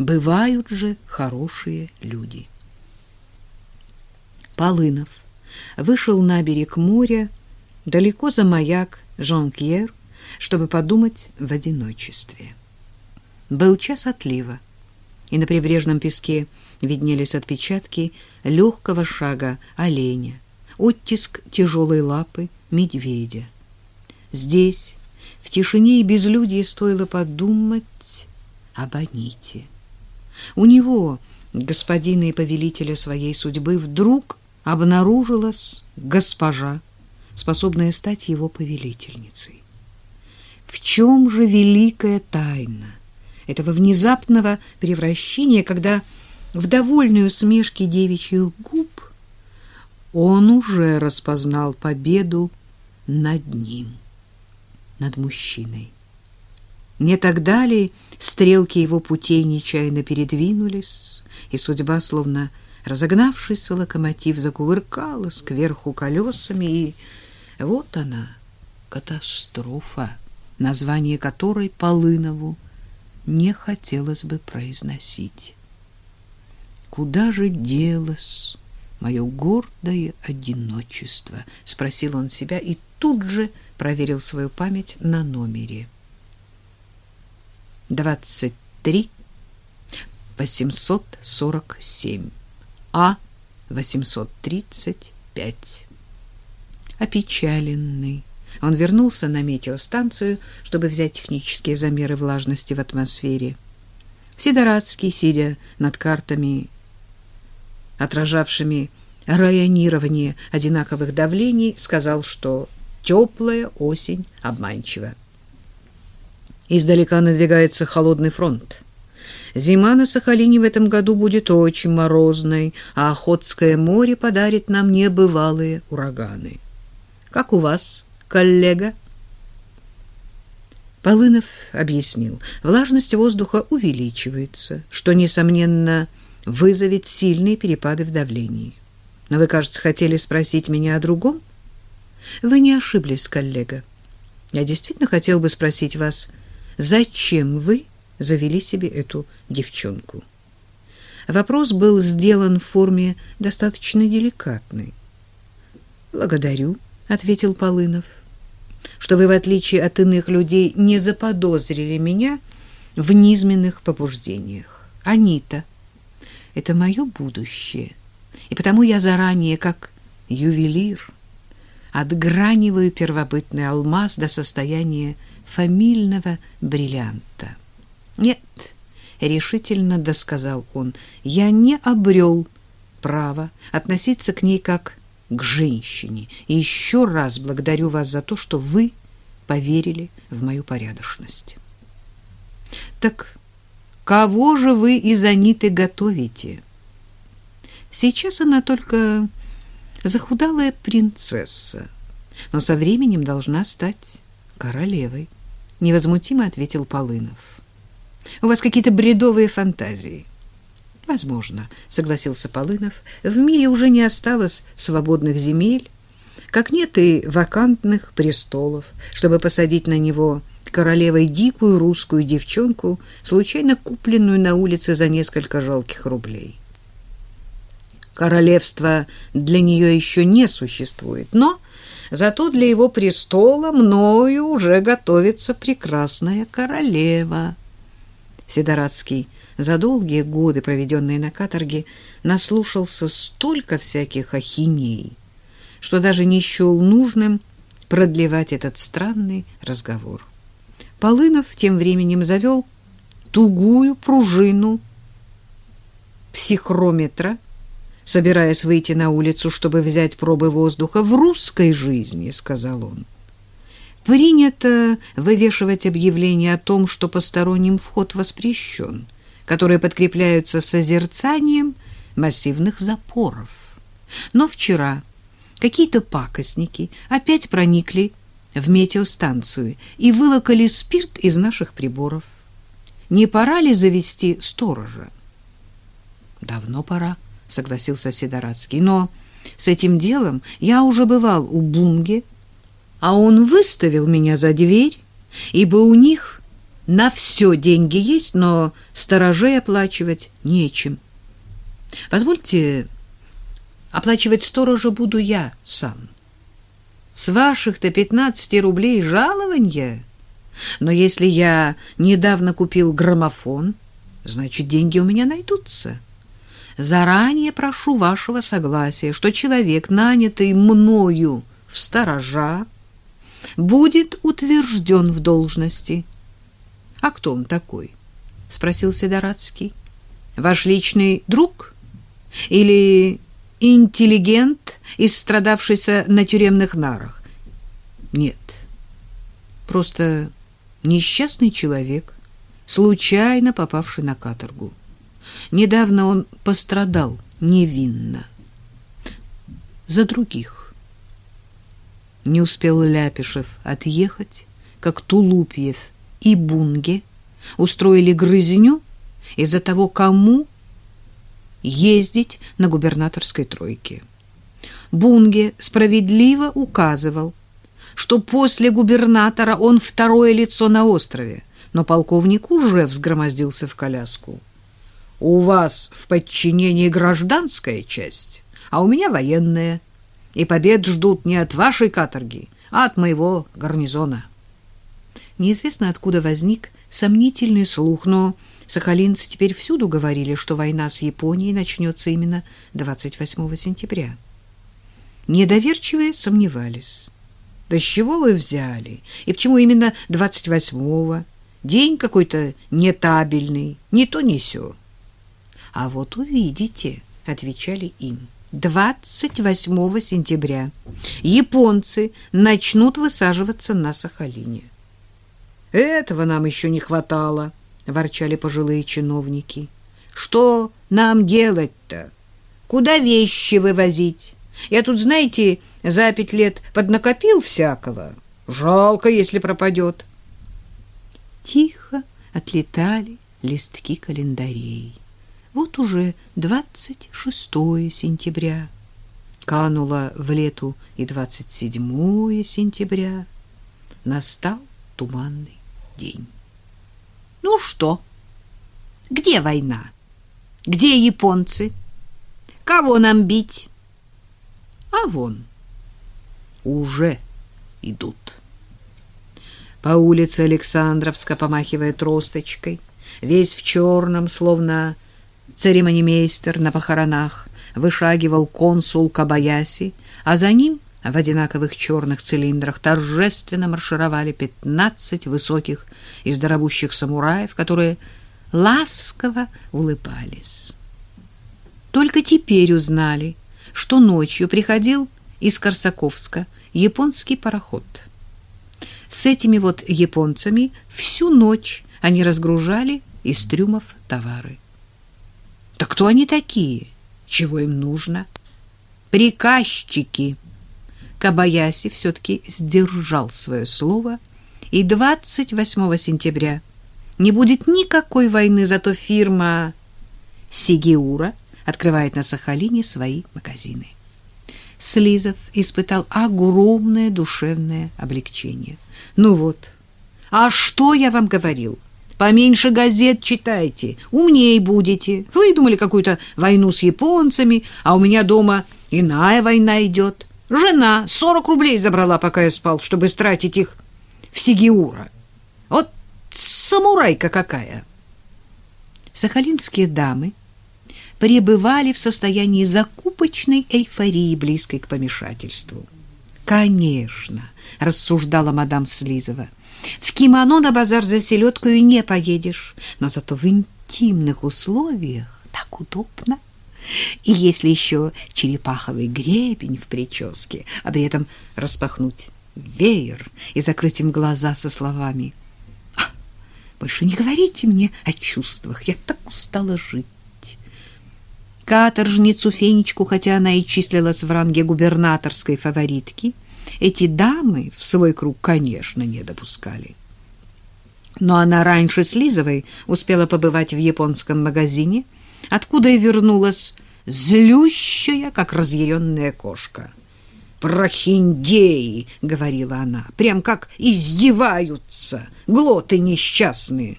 Бывают же хорошие люди. Полынов вышел на берег моря, далеко за маяк Жон-Кьер, чтобы подумать в одиночестве. Был час отлива, и на прибрежном песке виднелись отпечатки легкого шага оленя, оттиск тяжелой лапы медведя. Здесь, в тишине и безлюдье, стоило подумать об Аните. У него, господина и повелителя своей судьбы, вдруг обнаружилась госпожа, способная стать его повелительницей. В чем же великая тайна этого внезапного превращения, когда в довольной усмешке девичьих губ он уже распознал победу над ним, над мужчиной. Не тогда ли стрелки его путей нечаянно передвинулись, и судьба, словно разогнавшийся локомотив, закувыркалась кверху колесами, и вот она, катастрофа, название которой Полынову не хотелось бы произносить. Куда же делось мое гордое одиночество? спросил он себя и тут же проверил свою память на номере. 23 847 А 835 Опечаленный он вернулся на метеостанцию, чтобы взять технические замеры влажности в атмосфере. Сидорадский, сидя над картами, отражавшими районирование одинаковых давлений, сказал, что теплая осень обманчива. Издалека надвигается холодный фронт. Зима на Сахалине в этом году будет очень морозной, а Охотское море подарит нам небывалые ураганы. Как у вас, коллега? Полынов объяснил, влажность воздуха увеличивается, что, несомненно, вызовет сильные перепады в давлении. Но вы, кажется, хотели спросить меня о другом? Вы не ошиблись, коллега. Я действительно хотел бы спросить вас, зачем вы завели себе эту девчонку? Вопрос был сделан в форме достаточно деликатной. Благодарю, ответил Полынов что вы, в отличие от иных людей, не заподозрили меня в низменных побуждениях. Анита — это мое будущее, и потому я заранее, как ювелир, отграниваю первобытный алмаз до состояния фамильного бриллианта. Нет, решительно досказал он, я не обрел право относиться к ней как к женщине. И еще раз благодарю вас за то, что вы поверили в мою порядочность. Так кого же вы из Аниты готовите? Сейчас она только захудалая принцесса, но со временем должна стать королевой, невозмутимо ответил Полынов. У вас какие-то бредовые фантазии. Возможно, согласился Полынов. В мире уже не осталось свободных земель, как нет и вакантных престолов, чтобы посадить на него королевой дикую русскую девчонку, случайно купленную на улице за несколько жалких рублей. Королевства для нее еще не существует, но зато для его престола мною уже готовится прекрасная королева. Сидорадский за долгие годы, проведенные на каторге, наслушался столько всяких ахиней, что даже не счел нужным продлевать этот странный разговор. Полынов тем временем завел тугую пружину психрометра, собираясь выйти на улицу, чтобы взять пробы воздуха в русской жизни, сказал он. Принято вывешивать объявление о том, что посторонним вход воспрещен — которые подкрепляются созерцанием массивных запоров. Но вчера какие-то пакостники опять проникли в метеостанцию и вылокали спирт из наших приборов. Не пора ли завести сторожа? Давно пора, согласился Сидорацкий, но с этим делом я уже бывал у Бунге, а он выставил меня за дверь, ибо у них На все деньги есть, но сторожей оплачивать нечем. Позвольте, оплачивать сторожа буду я сам. С ваших-то 15 рублей жалования. Но если я недавно купил граммофон, значит, деньги у меня найдутся. Заранее прошу вашего согласия, что человек, нанятый мною в сторожа, будет утвержден в должности. — А кто он такой? — спросил Седорадский. — Ваш личный друг? Или интеллигент, истрадавшийся на тюремных нарах? — Нет. Просто несчастный человек, случайно попавший на каторгу. Недавно он пострадал невинно. За других. Не успел Ляпишев отъехать, как Тулупьев и Бунге устроили грызню из-за того, кому ездить на губернаторской тройке. Бунге справедливо указывал, что после губернатора он второе лицо на острове, но полковник уже взгромоздился в коляску. «У вас в подчинении гражданская часть, а у меня военная, и побед ждут не от вашей каторги, а от моего гарнизона». Неизвестно, откуда возник сомнительный слух, но сахалинцы теперь всюду говорили, что война с Японией начнется именно 28 сентября. Недоверчивые сомневались. Да с чего вы взяли? И почему именно 28-го? День какой-то нетабельный, не то не сё. А вот увидите, отвечали им. 28 сентября японцы начнут высаживаться на Сахалине. Этого нам еще не хватало, ворчали пожилые чиновники. Что нам делать-то? Куда вещи вывозить? Я тут, знаете, за пять лет поднакопил всякого. Жалко, если пропадет. Тихо отлетали листки календарей. Вот уже 26 сентября. Кануло в лету и 27 сентября. Настал туманный день. Ну что? Где война? Где японцы? Кого нам бить? А вон уже идут. По улице Александровска, помахивая тросточкой, весь в черном, словно церемонимейстер на похоронах, вышагивал консул Кабаяси, а за ним в одинаковых черных цилиндрах торжественно маршировали пятнадцать высоких и здоровущих самураев, которые ласково улыбались. Только теперь узнали, что ночью приходил из Корсаковска японский пароход. С этими вот японцами всю ночь они разгружали из трюмов товары. Так кто они такие? Чего им нужно? Приказчики. Кабаяси все-таки сдержал свое слово, и 28 сентября не будет никакой войны, зато фирма Сигиура открывает на Сахалине свои магазины. Слизов испытал огромное душевное облегчение. Ну вот, а что я вам говорил? Поменьше газет читайте, умней будете. Вы думали какую-то войну с японцами, а у меня дома иная война идет. Жена 40 рублей забрала, пока я спал, чтобы стратить их в Сигиура. Вот самурайка какая! Сахалинские дамы пребывали в состоянии закупочной эйфории, близкой к помешательству. «Конечно», — рассуждала мадам Слизова, — «в кимоно на базар за селедкою не поедешь, но зато в интимных условиях так удобно. И если еще черепаховый гребень в прическе, а при этом распахнуть веер и закрыть им глаза со словами «А, больше не говорите мне о чувствах, я так устала жить» каторжницу Фенечку, хотя она и числилась в ранге губернаторской фаворитки, эти дамы в свой круг, конечно, не допускали. Но она раньше Слизовой успела побывать в японском магазине, откуда и вернулась злющая, как разъяренная кошка. прохиндеи, — говорила она, — прям как издеваются, глоты несчастные.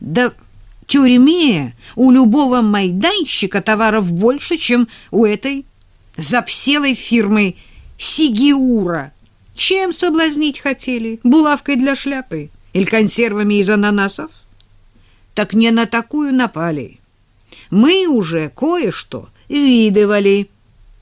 Да в тюрьме у любого майданщика товаров больше, чем у этой запселой фирмы Сигиура. Чем соблазнить хотели? Булавкой для шляпы или консервами из ананасов? Так не на такую напали. Мы уже кое-что видывали.